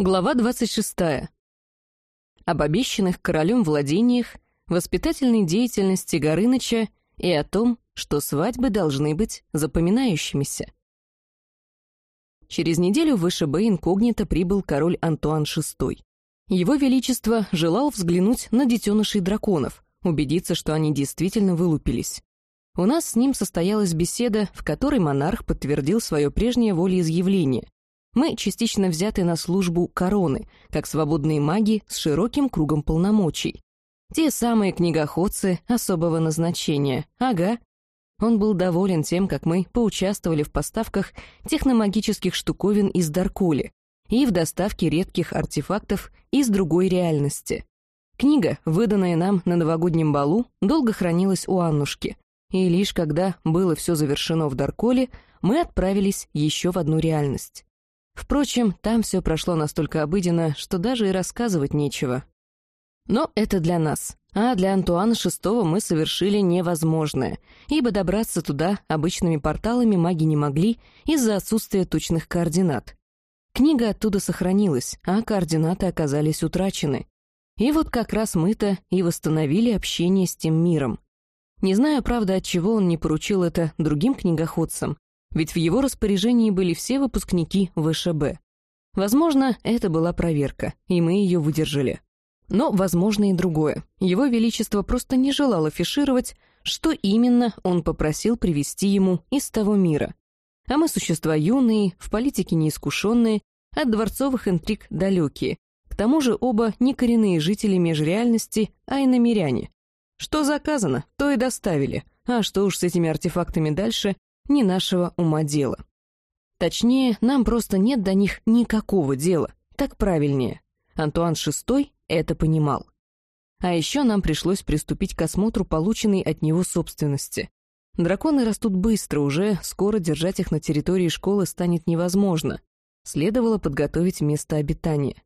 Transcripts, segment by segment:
Глава 26. Об обещанных королем владениях, воспитательной деятельности Горыныча и о том, что свадьбы должны быть запоминающимися. Через неделю в ВШБ инкогнито прибыл король Антуан VI. Его Величество желал взглянуть на детенышей драконов, убедиться, что они действительно вылупились. У нас с ним состоялась беседа, в которой монарх подтвердил свое прежнее волеизъявление. Мы частично взяты на службу короны, как свободные маги с широким кругом полномочий. Те самые книгоходцы особого назначения. Ага. Он был доволен тем, как мы поучаствовали в поставках техномагических штуковин из Даркули и в доставке редких артефактов из другой реальности. Книга, выданная нам на новогоднем балу, долго хранилась у Аннушки, и лишь когда было все завершено в Дарколе, мы отправились еще в одну реальность. Впрочем, там все прошло настолько обыденно, что даже и рассказывать нечего. Но это для нас. А для Антуана VI мы совершили невозможное, ибо добраться туда обычными порталами маги не могли из-за отсутствия точных координат. Книга оттуда сохранилась, а координаты оказались утрачены. И вот как раз мы-то и восстановили общение с тем миром. Не знаю, правда, от чего он не поручил это другим книгоходцам, ведь в его распоряжении были все выпускники ВШБ. Возможно, это была проверка, и мы ее выдержали. Но, возможно, и другое. Его Величество просто не желал афишировать, что именно он попросил привести ему из того мира. А мы существа юные, в политике неискушенные, от дворцовых интриг далекие. К тому же оба не коренные жители межреальности, а иномиряне. Что заказано, то и доставили. А что уж с этими артефактами дальше, не нашего ума дело. Точнее, нам просто нет до них никакого дела, так правильнее. Антуан VI это понимал. А еще нам пришлось приступить к осмотру полученной от него собственности. Драконы растут быстро, уже скоро держать их на территории школы станет невозможно. Следовало подготовить место обитания.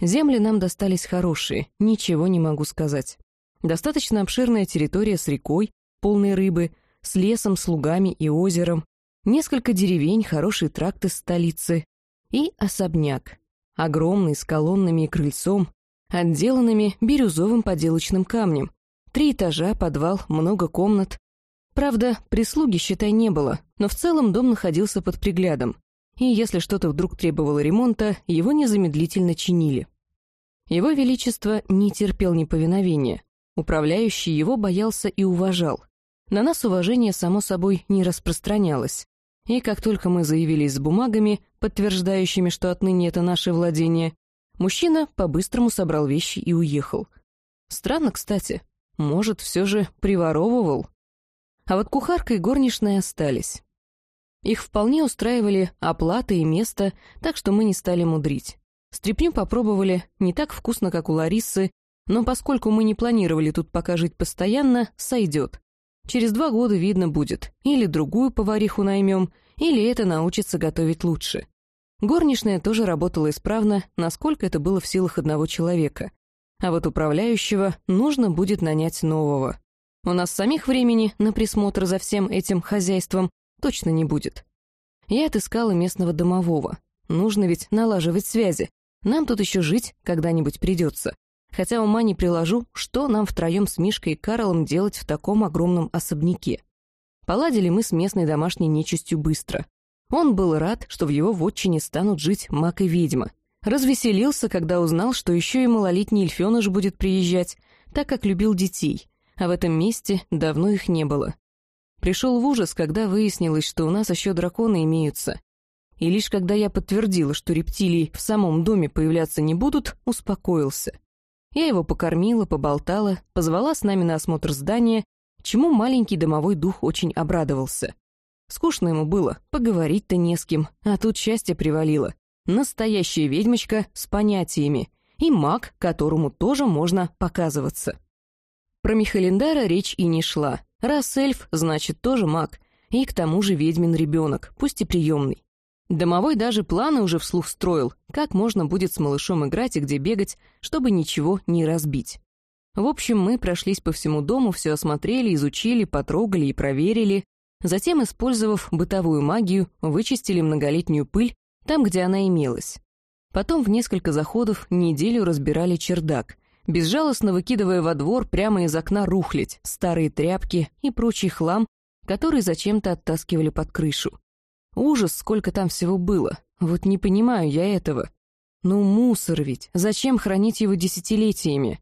Земли нам достались хорошие, ничего не могу сказать. Достаточно обширная территория с рекой, полной рыбы, с лесом, слугами и озером, несколько деревень, хороший тракт из столицы и особняк, огромный, с колоннами и крыльцом, отделанными бирюзовым поделочным камнем, три этажа, подвал, много комнат. Правда, прислуги, считай, не было, но в целом дом находился под приглядом, и если что-то вдруг требовало ремонта, его незамедлительно чинили. Его Величество не терпел неповиновения, управляющий его боялся и уважал, на нас уважение, само собой, не распространялось. И как только мы заявились с бумагами, подтверждающими, что отныне это наше владение, мужчина по-быстрому собрал вещи и уехал. Странно, кстати. Может, все же приворовывал? А вот кухарка и горничная остались. Их вполне устраивали оплата и место, так что мы не стали мудрить. Стрепню попробовали, не так вкусно, как у Ларисы, но поскольку мы не планировали тут пока жить постоянно, сойдет. Через два года видно будет, или другую повариху наймем, или это научится готовить лучше. Горничная тоже работала исправно, насколько это было в силах одного человека. А вот управляющего нужно будет нанять нового. У нас самих времени на присмотр за всем этим хозяйством точно не будет. Я отыскала местного домового. Нужно ведь налаживать связи. Нам тут еще жить когда-нибудь придется хотя ума не приложу, что нам втроем с Мишкой и Карлом делать в таком огромном особняке. Поладили мы с местной домашней нечистью быстро. Он был рад, что в его вотчине станут жить маг и ведьма. Развеселился, когда узнал, что еще и малолетний эльфеныш будет приезжать, так как любил детей, а в этом месте давно их не было. Пришел в ужас, когда выяснилось, что у нас еще драконы имеются. И лишь когда я подтвердила, что рептилии в самом доме появляться не будут, успокоился. Я его покормила, поболтала, позвала с нами на осмотр здания, чему маленький домовой дух очень обрадовался. Скучно ему было, поговорить-то не с кем, а тут счастье привалило. Настоящая ведьмочка с понятиями и маг, которому тоже можно показываться. Про Михалиндара речь и не шла. Раз эльф, значит, тоже маг, и к тому же ведьмин ребенок, пусть и приемный. Домовой даже планы уже вслух строил, как можно будет с малышом играть и где бегать, чтобы ничего не разбить. В общем, мы прошлись по всему дому, все осмотрели, изучили, потрогали и проверили. Затем, использовав бытовую магию, вычистили многолетнюю пыль там, где она имелась. Потом в несколько заходов неделю разбирали чердак, безжалостно выкидывая во двор прямо из окна рухлядь, старые тряпки и прочий хлам, который зачем-то оттаскивали под крышу. Ужас, сколько там всего было. Вот не понимаю я этого. Ну, мусор ведь. Зачем хранить его десятилетиями?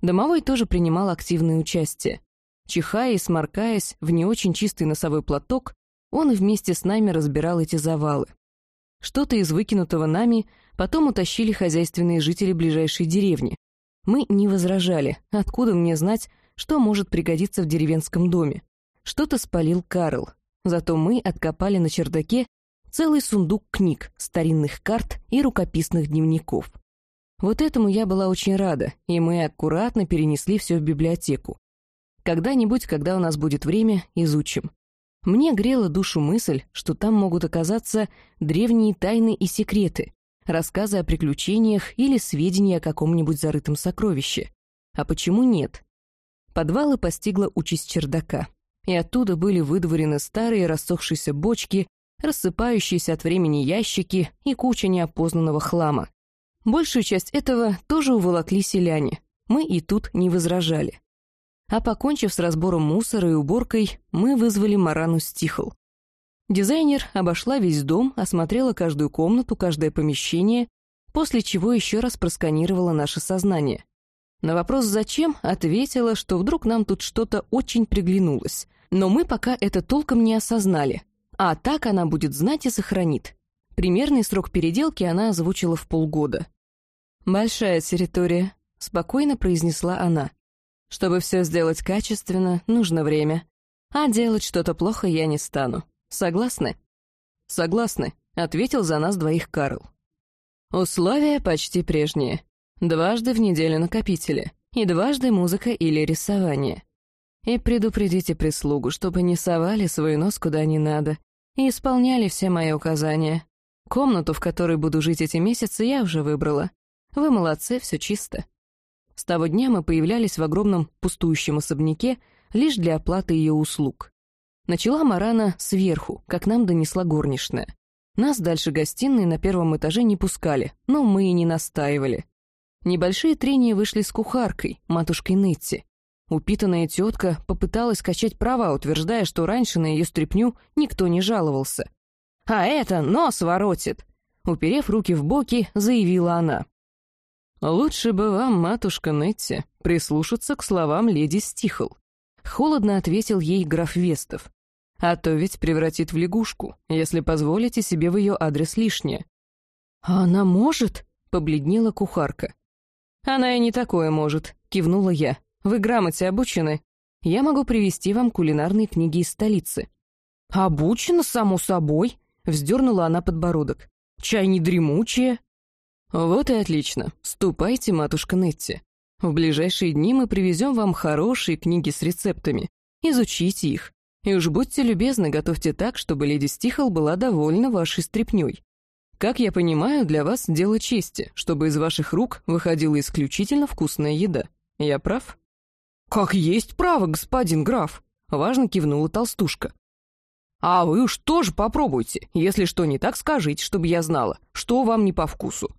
Домовой тоже принимал активное участие. Чихая и сморкаясь в не очень чистый носовой платок, он вместе с нами разбирал эти завалы. Что-то из выкинутого нами потом утащили хозяйственные жители ближайшей деревни. Мы не возражали, откуда мне знать, что может пригодиться в деревенском доме. Что-то спалил Карл, зато мы откопали на чердаке целый сундук книг, старинных карт и рукописных дневников. Вот этому я была очень рада, и мы аккуратно перенесли все в библиотеку. Когда-нибудь, когда у нас будет время, изучим. Мне грела душу мысль, что там могут оказаться древние тайны и секреты, рассказы о приключениях или сведения о каком-нибудь зарытом сокровище. А почему нет? Подвалы постигла участь чердака, и оттуда были выдворены старые рассохшиеся бочки, рассыпающиеся от времени ящики и куча неопознанного хлама. Большую часть этого тоже уволокли селяне. Мы и тут не возражали. А покончив с разбором мусора и уборкой, мы вызвали Марану Стихл. Дизайнер обошла весь дом, осмотрела каждую комнату, каждое помещение, после чего еще раз просканировала наше сознание. На вопрос «зачем?» ответила, что вдруг нам тут что-то очень приглянулось, но мы пока это толком не осознали, а так она будет знать и сохранит. Примерный срок переделки она озвучила в полгода. «Большая территория», — спокойно произнесла она. «Чтобы все сделать качественно, нужно время. А делать что-то плохо я не стану. Согласны?» «Согласны», — ответил за нас двоих Карл. Условия почти прежние. Дважды в неделю накопители. И дважды музыка или рисование. И предупредите прислугу, чтобы не совали свой нос куда не надо. И исполняли все мои указания. Комнату, в которой буду жить эти месяцы, я уже выбрала. Вы молодцы, все чисто. С того дня мы появлялись в огромном пустующем особняке лишь для оплаты ее услуг. Начала Марана сверху, как нам донесла горничная. Нас дальше гостиной на первом этаже не пускали, но мы и не настаивали. Небольшие трения вышли с кухаркой, матушкой Нетти. Упитанная тетка попыталась качать права, утверждая, что раньше на ее стряпню никто не жаловался. «А это нос воротит!» Уперев руки в боки, заявила она. «Лучше бы вам, матушка Нетти, прислушаться к словам леди Стихл», — холодно ответил ей граф Вестов. «А то ведь превратит в лягушку, если позволите себе в ее адрес лишнее». «А она может?» — побледнела кухарка. «Она и не такое может», — кивнула я. Вы грамоте обучены? Я могу привести вам кулинарные книги из столицы». «Обучена, само собой», — вздернула она подбородок. «Чай не дремучая». «Вот и отлично. Ступайте, матушка Нетти. В ближайшие дни мы привезем вам хорошие книги с рецептами. Изучите их. И уж будьте любезны, готовьте так, чтобы леди Стихл была довольна вашей стряпнёй. Как я понимаю, для вас дело чести, чтобы из ваших рук выходила исключительно вкусная еда. Я прав?» «Как есть право, господин граф!» — важно кивнула толстушка. «А вы уж тоже попробуйте. Если что не так, скажите, чтобы я знала, что вам не по вкусу».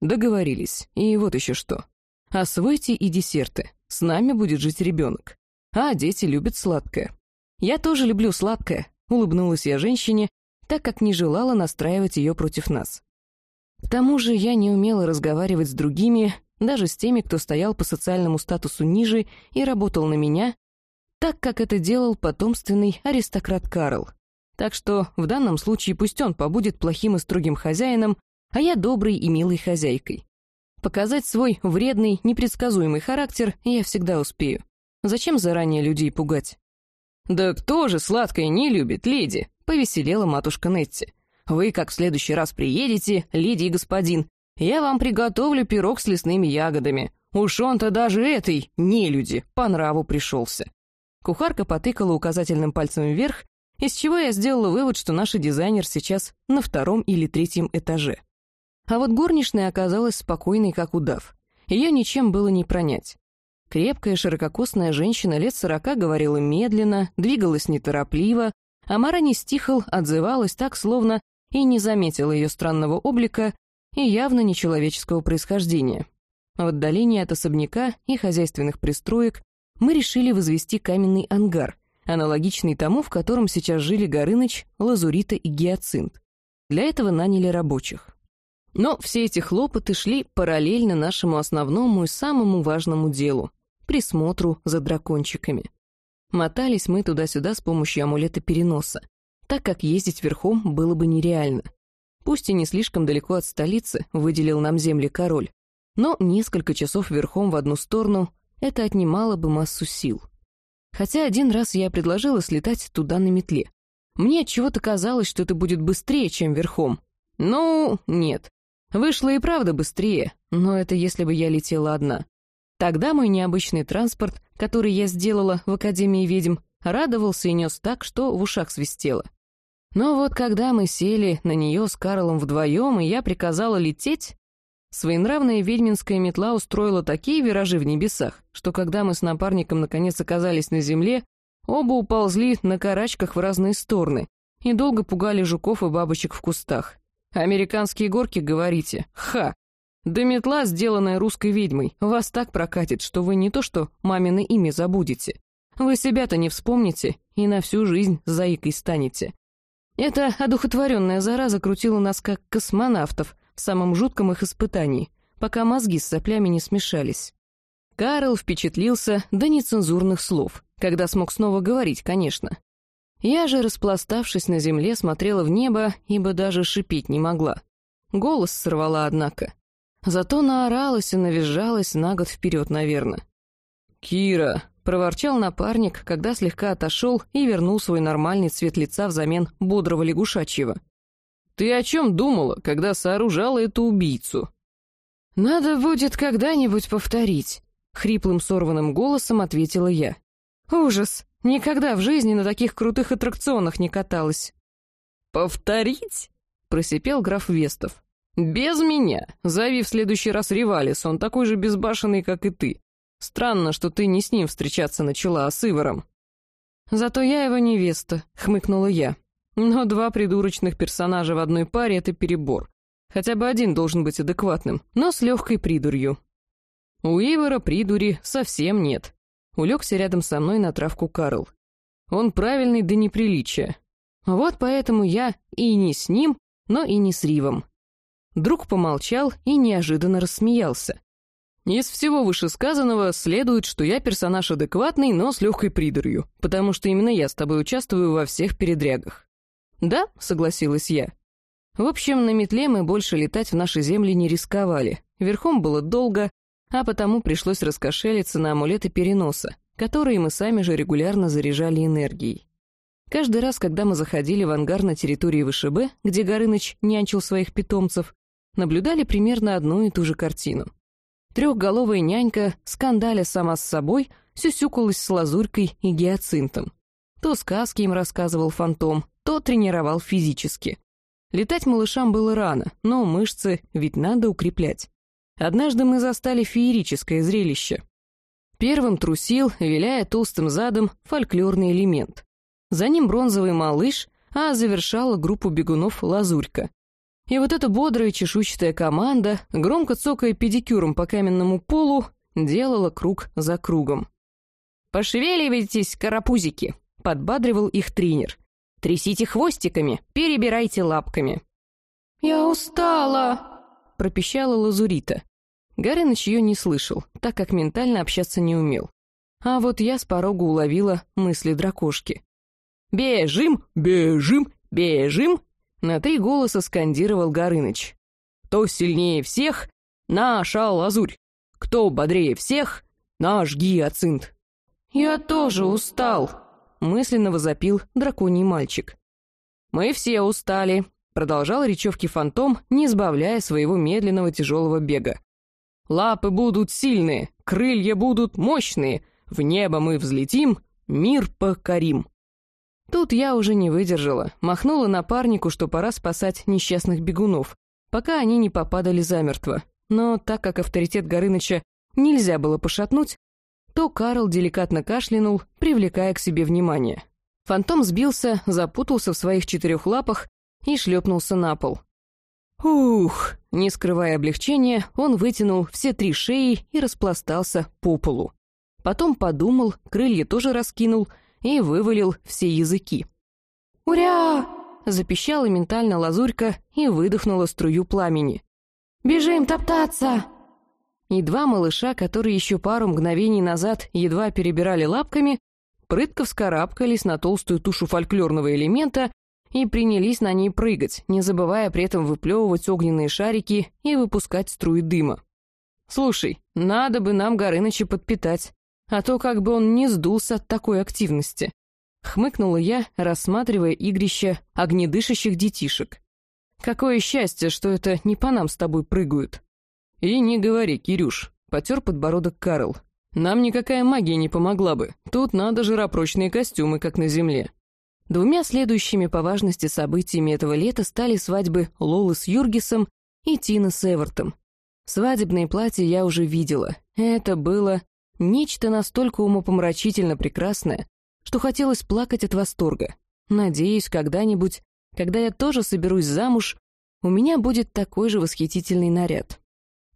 Договорились. И вот еще что. Освойте и десерты. С нами будет жить ребенок. А дети любят сладкое. Я тоже люблю сладкое, улыбнулась я женщине, так как не желала настраивать ее против нас. К тому же я не умела разговаривать с другими, даже с теми, кто стоял по социальному статусу ниже и работал на меня, так как это делал потомственный аристократ Карл. Так что в данном случае пусть он побудет плохим и строгим хозяином, а я доброй и милой хозяйкой. Показать свой вредный, непредсказуемый характер я всегда успею. Зачем заранее людей пугать? «Да кто же сладкое не любит, леди?» — повеселела матушка Нетти. «Вы, как в следующий раз приедете, леди и господин, я вам приготовлю пирог с лесными ягодами. Уж он-то даже этой, не люди, по нраву пришелся». Кухарка потыкала указательным пальцем вверх, из чего я сделала вывод, что наш дизайнер сейчас на втором или третьем этаже. А вот горничная оказалась спокойной, как удав. Ее ничем было не пронять. Крепкая, ширококосная женщина лет сорока говорила медленно, двигалась неторопливо, а Мара не стихал, отзывалась так, словно и не заметила ее странного облика, и явно нечеловеческого происхождения. В отдалении от особняка и хозяйственных пристроек мы решили возвести каменный ангар, аналогичный тому, в котором сейчас жили Горыныч, Лазурита и Гиацинт. Для этого наняли рабочих. Но все эти хлопоты шли параллельно нашему основному и самому важному делу — присмотру за дракончиками. Мотались мы туда-сюда с помощью амулета переноса, так как ездить верхом было бы нереально. Пусть и не слишком далеко от столицы выделил нам земли король, но несколько часов верхом в одну сторону — это отнимало бы массу сил. Хотя один раз я предложила слетать туда на метле. Мне чего-то казалось, что это будет быстрее, чем верхом. Ну, нет. Вышло и правда быстрее, но это если бы я летела одна. Тогда мой необычный транспорт, который я сделала в Академии ведьм, радовался и нес так, что в ушах свистело. Но вот когда мы сели на нее с Карлом вдвоем, и я приказала лететь, своенравная ведьминская метла устроила такие виражи в небесах, что когда мы с напарником наконец оказались на земле, оба уползли на карачках в разные стороны и долго пугали жуков и бабочек в кустах. Американские горки, говорите? Ха! Да метла, сделанная русской ведьмой, вас так прокатит, что вы не то что мамино имя забудете. Вы себя-то не вспомните и на всю жизнь заикой станете. Эта одухотворенная зараза крутила нас как космонавтов в самом жутком их испытании, пока мозги с соплями не смешались. Карл впечатлился до нецензурных слов, когда смог снова говорить, конечно. Я же, распластавшись на земле, смотрела в небо, ибо даже шипеть не могла. Голос сорвала, однако. Зато наоралась и навизжалась на год вперед, наверное. «Кира!» — проворчал напарник, когда слегка отошел и вернул свой нормальный цвет лица взамен бодрого лягушачьего. «Ты о чем думала, когда сооружала эту убийцу?» «Надо будет когда-нибудь повторить», — хриплым сорванным голосом ответила я. «Ужас! Никогда в жизни на таких крутых аттракционах не каталась. «Повторить?» — просипел граф Вестов. «Без меня. Зови в следующий раз Ривалис, он такой же безбашенный, как и ты. Странно, что ты не с ним встречаться начала, а с Иваром». «Зато я его невеста», — хмыкнула я. «Но два придурочных персонажа в одной паре — это перебор. Хотя бы один должен быть адекватным, но с легкой придурью». У Ивара придури совсем нет. Улегся рядом со мной на травку Карл. Он правильный до неприличия. Вот поэтому я и не с ним, но и не с Ривом. Друг помолчал и неожиданно рассмеялся. Из всего вышесказанного следует, что я персонаж адекватный, но с легкой придурью, потому что именно я с тобой участвую во всех передрягах. Да, согласилась я. В общем, на метле мы больше летать в наши земли не рисковали. Верхом было долго, а потому пришлось раскошелиться на амулеты переноса, которые мы сами же регулярно заряжали энергией. Каждый раз, когда мы заходили в ангар на территории ВШБ, где Горыныч нянчил своих питомцев, наблюдали примерно одну и ту же картину. Трехголовая нянька, скандаля сама с собой, сюсюкалась с лазурькой и гиацинтом. То сказки им рассказывал фантом, то тренировал физически. Летать малышам было рано, но мышцы ведь надо укреплять. Однажды мы застали феерическое зрелище. Первым трусил, виляя толстым задом, фольклорный элемент. За ним бронзовый малыш, а завершала группу бегунов лазурька. И вот эта бодрая чешуйчатая команда, громко цокая педикюром по каменному полу, делала круг за кругом. «Пошевеливайтесь, карапузики!» — подбадривал их тренер. «Трясите хвостиками, перебирайте лапками». «Я устала!» пропищала Лазурита. Горыныч ее не слышал, так как ментально общаться не умел. А вот я с порога уловила мысли дракошки. «Бежим! Бежим! Бежим!» На три голоса скандировал Горыныч. «Кто сильнее всех? Наша лазурь! Кто бодрее всех? Наш гиацинт!» «Я тоже устал!» — мысленно возопил драконий мальчик. «Мы все устали», Продолжал речевки фантом, не избавляя своего медленного тяжелого бега. «Лапы будут сильные, крылья будут мощные, в небо мы взлетим, мир покорим». Тут я уже не выдержала, махнула напарнику, что пора спасать несчастных бегунов, пока они не попадали замертво. Но так как авторитет Горыныча нельзя было пошатнуть, то Карл деликатно кашлянул, привлекая к себе внимание. Фантом сбился, запутался в своих четырех лапах и шлепнулся на пол. «Ух!» Не скрывая облегчения, он вытянул все три шеи и распластался по полу. Потом подумал, крылья тоже раскинул и вывалил все языки. «Уря!» — запищала ментально лазурька и выдохнула струю пламени. «Бежим топтаться!» И два малыша, которые еще пару мгновений назад едва перебирали лапками, прытко вскарабкались на толстую тушу фольклорного элемента и принялись на ней прыгать, не забывая при этом выплевывать огненные шарики и выпускать струи дыма. «Слушай, надо бы нам Горыныча подпитать, а то как бы он не сдулся от такой активности», — хмыкнула я, рассматривая игрище огнедышащих детишек. «Какое счастье, что это не по нам с тобой прыгают». «И не говори, Кирюш», — потер подбородок Карл. «Нам никакая магия не помогла бы. Тут надо жиропрочные костюмы, как на земле. Двумя следующими по важности событиями этого лета стали свадьбы Лолы с Юргисом и Тины с Эвертом. Свадебные платья я уже видела. Это было нечто настолько умопомрачительно прекрасное, что хотелось плакать от восторга. Надеюсь, когда-нибудь, когда я тоже соберусь замуж, у меня будет такой же восхитительный наряд.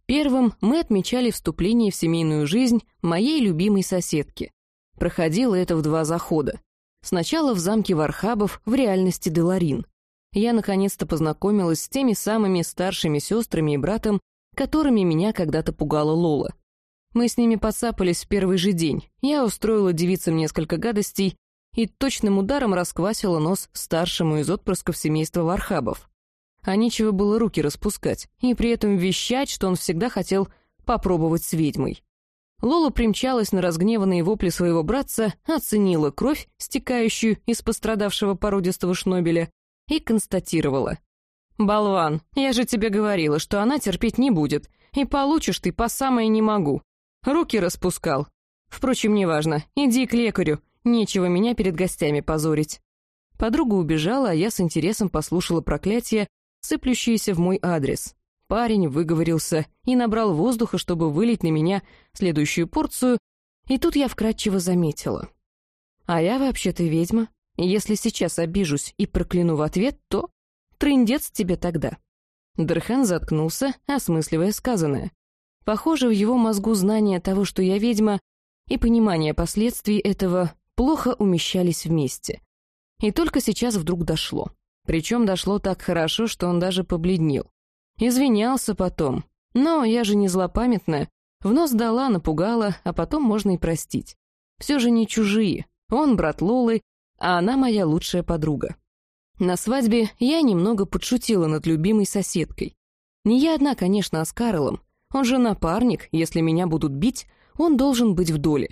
Первым мы отмечали вступление в семейную жизнь моей любимой соседки. Проходило это в два захода. Сначала в замке Вархабов, в реальности Деларин. Я наконец-то познакомилась с теми самыми старшими сестрами и братом, которыми меня когда-то пугала Лола. Мы с ними подцапались в первый же день. Я устроила девицам несколько гадостей и точным ударом расквасила нос старшему из отпрысков семейства Вархабов. А нечего было руки распускать и при этом вещать, что он всегда хотел попробовать с ведьмой. Лола примчалась на разгневанные вопли своего братца, оценила кровь, стекающую из пострадавшего породистого шнобеля, и констатировала. «Болван, я же тебе говорила, что она терпеть не будет, и получишь ты по самое не могу. Руки распускал. Впрочем, неважно, иди к лекарю, нечего меня перед гостями позорить». Подруга убежала, а я с интересом послушала проклятие, сыплющееся в мой адрес. Парень выговорился и набрал воздуха, чтобы вылить на меня следующую порцию, и тут я вкратчиво заметила. А я вообще-то ведьма, если сейчас обижусь и прокляну в ответ, то трындец тебе тогда. Дерхан заткнулся, осмысливая сказанное. Похоже, в его мозгу знание того, что я ведьма, и понимание последствий этого плохо умещались вместе. И только сейчас вдруг дошло. Причем дошло так хорошо, что он даже побледнел. Извинялся потом. Но я же не злопамятная. В нос дала, напугала, а потом можно и простить. Все же не чужие. Он брат Лолы, а она моя лучшая подруга. На свадьбе я немного подшутила над любимой соседкой. Не я одна, конечно, а с Карлом. Он же напарник, если меня будут бить, он должен быть в доле.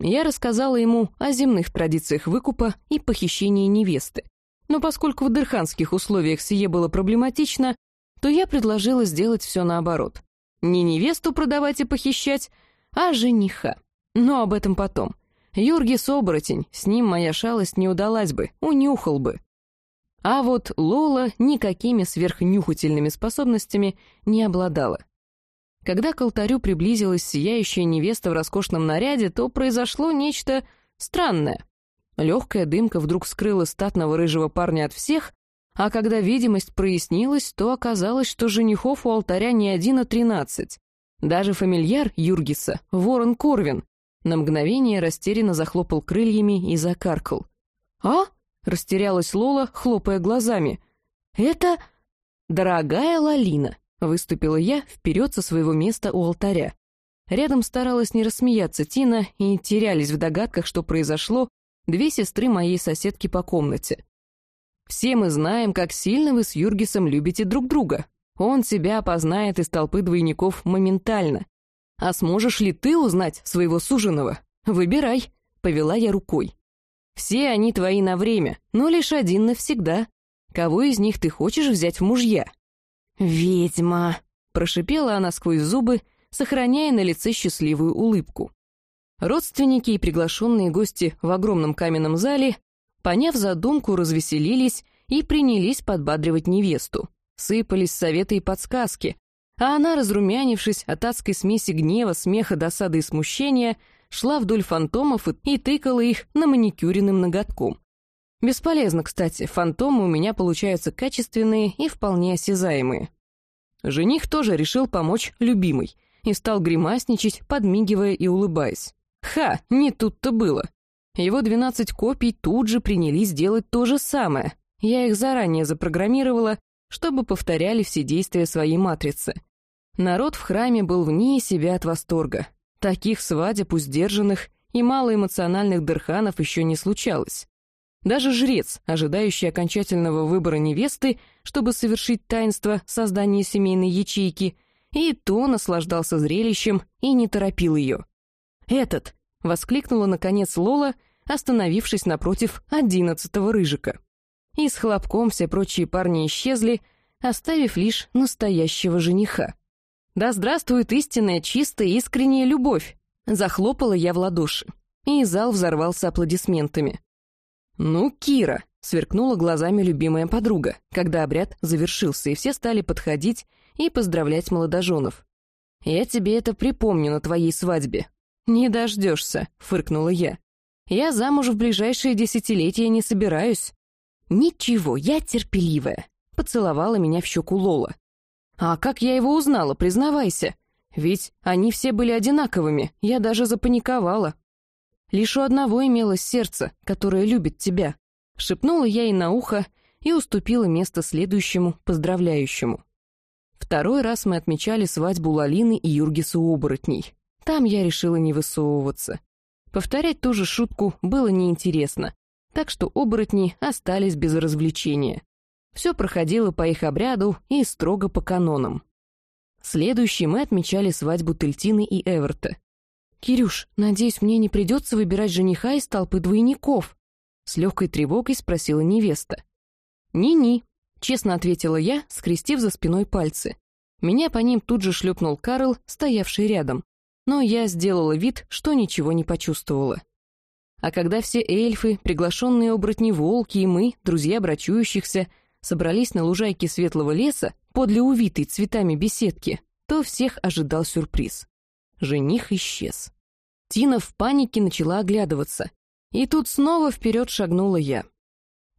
Я рассказала ему о земных традициях выкупа и похищения невесты. Но поскольку в дырханских условиях сие было проблематично, то я предложила сделать все наоборот. Не невесту продавать и похищать, а жениха. Но об этом потом. Юргис оборотень, с ним моя шалость не удалась бы, унюхал бы. А вот Лола никакими сверхнюхательными способностями не обладала. Когда к алтарю приблизилась сияющая невеста в роскошном наряде, то произошло нечто странное. Легкая дымка вдруг скрыла статного рыжего парня от всех, а когда видимость прояснилась, то оказалось, что женихов у алтаря не один, а тринадцать. Даже фамильяр Юргиса, Ворон Корвин, на мгновение растерянно захлопал крыльями и закаркал. «А?» — растерялась Лола, хлопая глазами. «Это...» «Дорогая Лалина», — выступила я вперед со своего места у алтаря. Рядом старалась не рассмеяться Тина и терялись в догадках, что произошло, две сестры моей соседки по комнате. Все мы знаем, как сильно вы с Юргисом любите друг друга. Он себя опознает из толпы двойников моментально. А сможешь ли ты узнать своего суженого? Выбирай, повела я рукой. Все они твои на время, но лишь один навсегда. Кого из них ты хочешь взять в мужья? Ведьма, прошипела она сквозь зубы, сохраняя на лице счастливую улыбку. Родственники и приглашенные гости в огромном каменном зале поняв задумку, развеселились и принялись подбадривать невесту. Сыпались советы и подсказки, а она, разрумянившись от адской смеси гнева, смеха, досады и смущения, шла вдоль фантомов и тыкала их на маникюренным ноготком. Бесполезно, кстати, фантомы у меня получаются качественные и вполне осязаемые. Жених тоже решил помочь любимой и стал гримасничать, подмигивая и улыбаясь. Ха, не тут-то было. Его двенадцать копий тут же принялись делать то же самое. Я их заранее запрограммировала, чтобы повторяли все действия своей матрицы. Народ в храме был вне себя от восторга. Таких свадеб сдержанных и малоэмоциональных дырханов еще не случалось. Даже жрец, ожидающий окончательного выбора невесты, чтобы совершить таинство создания семейной ячейки, и то наслаждался зрелищем и не торопил ее. «Этот!» — воскликнула, наконец, Лола, остановившись напротив одиннадцатого рыжика. И с хлопком все прочие парни исчезли, оставив лишь настоящего жениха. «Да здравствует истинная, чистая, искренняя любовь!» Захлопала я в ладоши, и зал взорвался аплодисментами. «Ну, Кира!» — сверкнула глазами любимая подруга, когда обряд завершился, и все стали подходить и поздравлять молодоженов. «Я тебе это припомню на твоей свадьбе». «Не дождешься», — фыркнула я. «Я замуж в ближайшие десятилетия не собираюсь». «Ничего, я терпеливая», — поцеловала меня в щеку Лола. «А как я его узнала, признавайся? Ведь они все были одинаковыми, я даже запаниковала». «Лишь у одного имелось сердце, которое любит тебя», — шепнула я ей на ухо и уступила место следующему, поздравляющему. Второй раз мы отмечали свадьбу Лалины и Юргиса оборотней. Там я решила не высовываться. Повторять ту же шутку было неинтересно, так что оборотни остались без развлечения. Все проходило по их обряду и строго по канонам. Следующий мы отмечали свадьбу Тельтины и Эверта. «Кирюш, надеюсь, мне не придется выбирать жениха из толпы двойников?» С легкой тревогой спросила невеста. «Ни-ни», — честно ответила я, скрестив за спиной пальцы. Меня по ним тут же шлепнул Карл, стоявший рядом. Но я сделала вид, что ничего не почувствовала. А когда все эльфы, приглашенные оборотни волки и мы, друзья брачующихся, собрались на лужайке светлого леса подле увитой цветами беседки, то всех ожидал сюрприз. Жених исчез. Тина в панике начала оглядываться. И тут снова вперед шагнула я.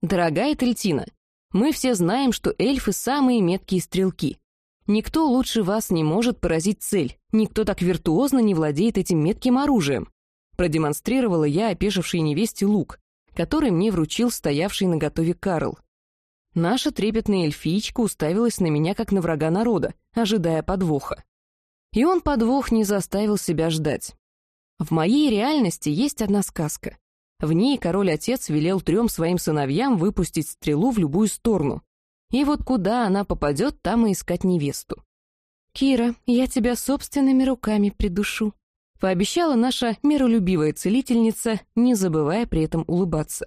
«Дорогая Тельтина, мы все знаем, что эльфы самые меткие стрелки. Никто лучше вас не может поразить цель, никто так виртуозно не владеет этим метким оружием. Продемонстрировала я опешившей невесте лук, который мне вручил стоявший на готове Карл. Наша трепетная эльфичка уставилась на меня, как на врага народа, ожидая подвоха. И он подвох не заставил себя ждать. В моей реальности есть одна сказка. В ней король-отец велел трем своим сыновьям выпустить стрелу в любую сторону. И вот куда она попадет, там и искать невесту. «Кира, я тебя собственными руками придушу», пообещала наша миролюбивая целительница, не забывая при этом улыбаться.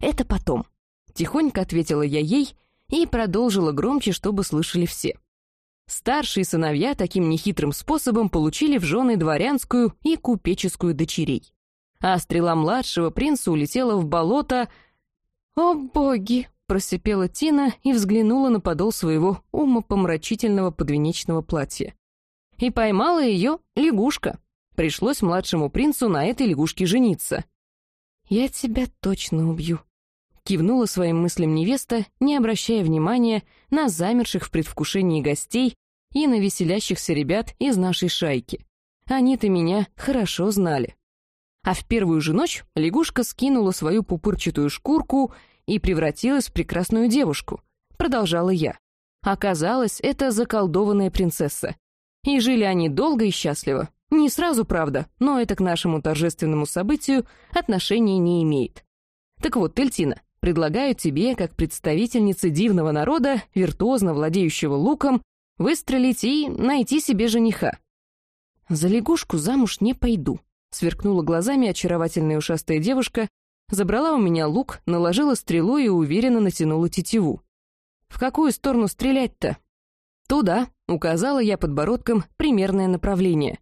«Это потом», — тихонько ответила я ей и продолжила громче, чтобы слышали все. Старшие сыновья таким нехитрым способом получили в жены дворянскую и купеческую дочерей. А стрела младшего принца улетела в болото... «О, боги!» — просипела Тина и взглянула на подол своего умопомрачительного подвенечного платья. И поймала ее лягушка. Пришлось младшему принцу на этой лягушке жениться. «Я тебя точно убью», — кивнула своим мыслям невеста, не обращая внимания на замерших в предвкушении гостей и на веселящихся ребят из нашей шайки. Они-то меня хорошо знали. А в первую же ночь лягушка скинула свою пупырчатую шкурку и превратилась в прекрасную девушку. Продолжала я. Оказалось, это заколдованная принцесса. И жили они долго и счастливо, не сразу, правда, но это к нашему торжественному событию отношения не имеет. Так вот, Тельтина, предлагаю тебе, как представительнице дивного народа, виртуозно владеющего луком, выстрелить и найти себе жениха. За лягушку замуж не пойду, сверкнула глазами очаровательная ушастая девушка, забрала у меня лук, наложила стрелу и уверенно натянула тетиву. В какую сторону стрелять-то? Туда, указала я подбородком примерное направление.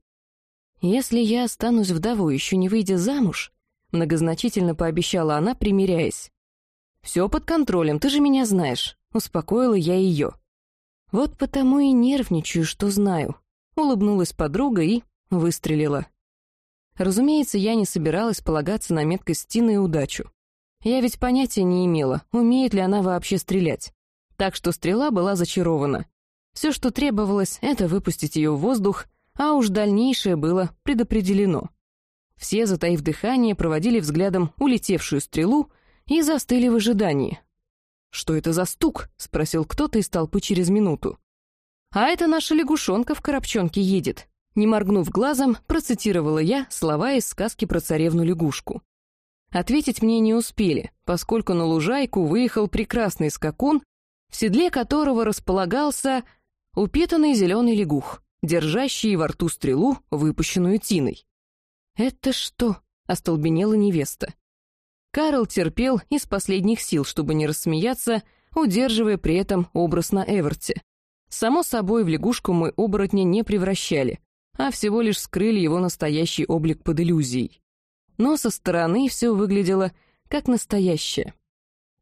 «Если я останусь вдовой, еще не выйдя замуж», многозначительно пообещала она, примиряясь. «Все под контролем, ты же меня знаешь», — успокоила я ее. «Вот потому и нервничаю, что знаю», — улыбнулась подруга и выстрелила. Разумеется, я не собиралась полагаться на меткость Тины и удачу. Я ведь понятия не имела, умеет ли она вообще стрелять. Так что стрела была зачарована. Все, что требовалось, это выпустить ее в воздух, а уж дальнейшее было предопределено. Все, затаив дыхание, проводили взглядом улетевшую стрелу и застыли в ожидании. «Что это за стук?» — спросил кто-то из толпы через минуту. «А это наша лягушонка в коробчонке едет», не моргнув глазом, процитировала я слова из сказки про царевну-лягушку. Ответить мне не успели, поскольку на лужайку выехал прекрасный скакун, в седле которого располагался упитанный зеленый лягух, держащий во рту стрелу, выпущенную тиной. «Это что?» — остолбенела невеста. Карл терпел из последних сил, чтобы не рассмеяться, удерживая при этом образ на Эверте. Само собой, в лягушку мы оборотня не превращали, а всего лишь скрыли его настоящий облик под иллюзией. Но со стороны все выглядело как настоящее.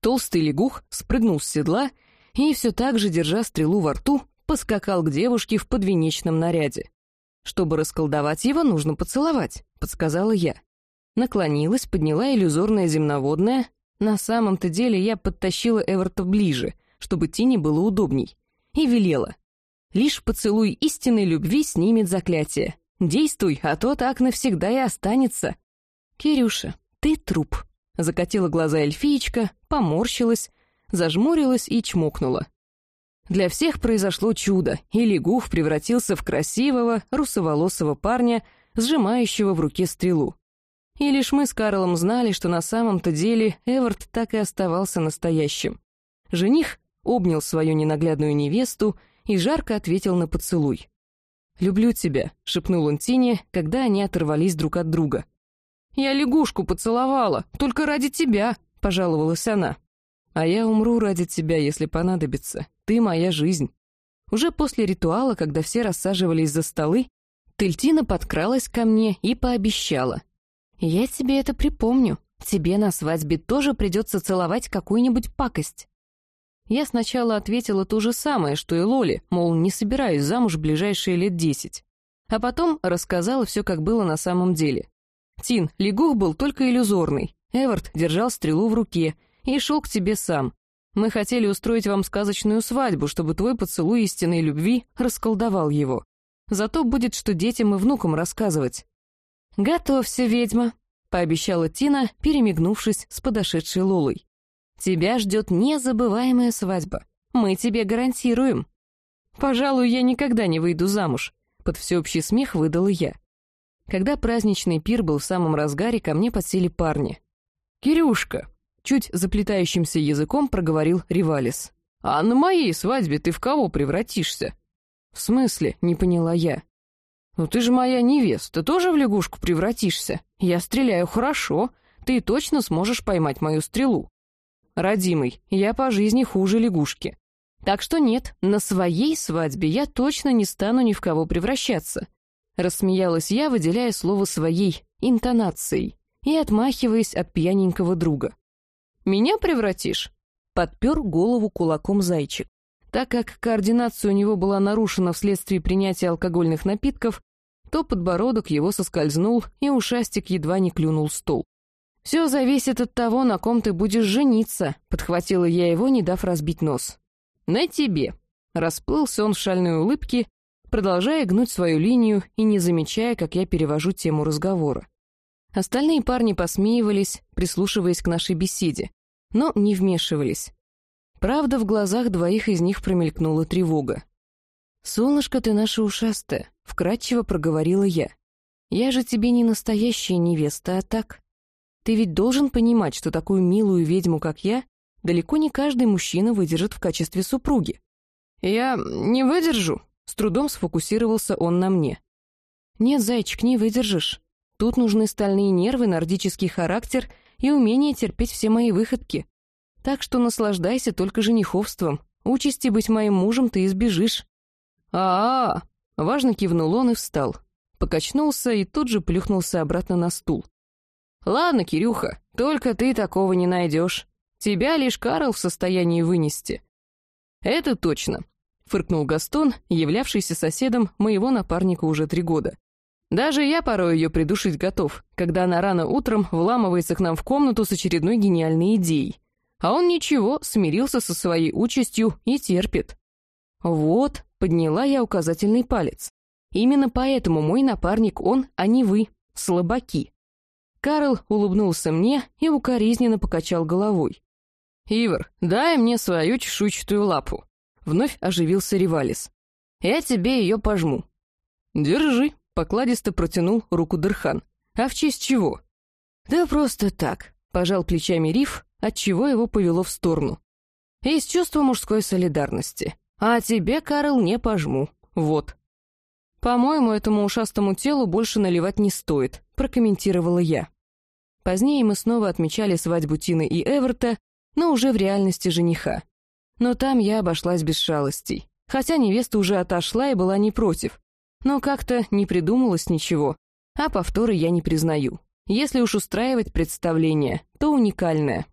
Толстый лягух спрыгнул с седла и, все так же, держа стрелу во рту, поскакал к девушке в подвенечном наряде. «Чтобы расколдовать его, нужно поцеловать», — подсказала я. Наклонилась, подняла иллюзорное земноводное. На самом-то деле я подтащила Эверта ближе, чтобы Тине было удобней, и велела. Лишь поцелуй истинной любви снимет заклятие. Действуй, а то так навсегда и останется. Кирюша, ты труп. Закатила глаза эльфиечка, поморщилась, зажмурилась и чмокнула. Для всех произошло чудо, и лягух превратился в красивого, русоволосого парня, сжимающего в руке стрелу. И лишь мы с Карлом знали, что на самом-то деле Эвард так и оставался настоящим. Жених обнял свою ненаглядную невесту и жарко ответил на поцелуй. «Люблю тебя», — шепнул он Тине, когда они оторвались друг от друга. «Я лягушку поцеловала, только ради тебя», — пожаловалась она. «А я умру ради тебя, если понадобится. Ты моя жизнь». Уже после ритуала, когда все рассаживались за столы, Тельтина подкралась ко мне и пообещала. «Я тебе это припомню. Тебе на свадьбе тоже придется целовать какую-нибудь пакость». Я сначала ответила то же самое, что и Лоли, мол, не собираюсь замуж в ближайшие лет десять. А потом рассказала все, как было на самом деле. Тин, лягух был только иллюзорный. Эвард держал стрелу в руке и шел к тебе сам. Мы хотели устроить вам сказочную свадьбу, чтобы твой поцелуй истинной любви расколдовал его. Зато будет что детям и внукам рассказывать. «Готовься, ведьма», — пообещала Тина, перемигнувшись с подошедшей Лолой. Тебя ждет незабываемая свадьба. Мы тебе гарантируем. Пожалуй, я никогда не выйду замуж. Под всеобщий смех выдала я. Когда праздничный пир был в самом разгаре, ко мне подсели парни. «Кирюшка!» — чуть заплетающимся языком проговорил Ривалис. «А на моей свадьбе ты в кого превратишься?» «В смысле?» — не поняла я. «Ну ты же моя невеста, тоже в лягушку превратишься? Я стреляю хорошо, ты точно сможешь поймать мою стрелу родимый, я по жизни хуже лягушки. Так что нет, на своей свадьбе я точно не стану ни в кого превращаться. Рассмеялась я, выделяя слово «своей» интонацией и отмахиваясь от пьяненького друга. «Меня превратишь?» Подпер голову кулаком зайчик. Так как координация у него была нарушена вследствие принятия алкогольных напитков, то подбородок его соскользнул, и ушастик едва не клюнул стол. «Все зависит от того, на ком ты будешь жениться», — подхватила я его, не дав разбить нос. «На тебе». Расплылся он в шальной улыбке, продолжая гнуть свою линию и не замечая, как я перевожу тему разговора. Остальные парни посмеивались, прислушиваясь к нашей беседе, но не вмешивались. Правда, в глазах двоих из них промелькнула тревога. «Солнышко ты наша ушастая», — вкратчиво проговорила я. «Я же тебе не настоящая невеста, а так...» Ты ведь должен понимать, что такую милую ведьму, как я, далеко не каждый мужчина выдержит в качестве супруги. Я не выдержу, с трудом сфокусировался он на мне. Нет, зайчик, не выдержишь. Тут нужны стальные нервы, нордический характер и умение терпеть все мои выходки. Так что наслаждайся только жениховством. Участи быть моим мужем ты избежишь. А, -а, -а важно кивнул он и встал. Покачнулся и тут же плюхнулся обратно на стул. «Ладно, Кирюха, только ты такого не найдешь. Тебя лишь Карл в состоянии вынести». «Это точно», — фыркнул Гастон, являвшийся соседом моего напарника уже три года. «Даже я порой ее придушить готов, когда она рано утром вламывается к нам в комнату с очередной гениальной идеей. А он ничего, смирился со своей участью и терпит». «Вот», Подняла я указательный палец. Именно поэтому мой напарник он, а не вы, слабаки. Карл улыбнулся мне и укоризненно покачал головой. «Ивар, дай мне свою чешуйчатую лапу». Вновь оживился Ривалис. «Я тебе ее пожму». «Держи», — покладисто протянул руку Дырхан. «А в честь чего?» «Да просто так», — пожал плечами Риф, отчего его повело в сторону. «Из чувства мужской солидарности. А тебе, Карл, не пожму. Вот». «По-моему, этому ушастому телу больше наливать не стоит», — прокомментировала я. Позднее мы снова отмечали свадьбу Тины и Эверта, но уже в реальности жениха. Но там я обошлась без шалостей. Хотя невеста уже отошла и была не против. Но как-то не придумалось ничего. А повторы я не признаю. Если уж устраивать представление, то уникальное.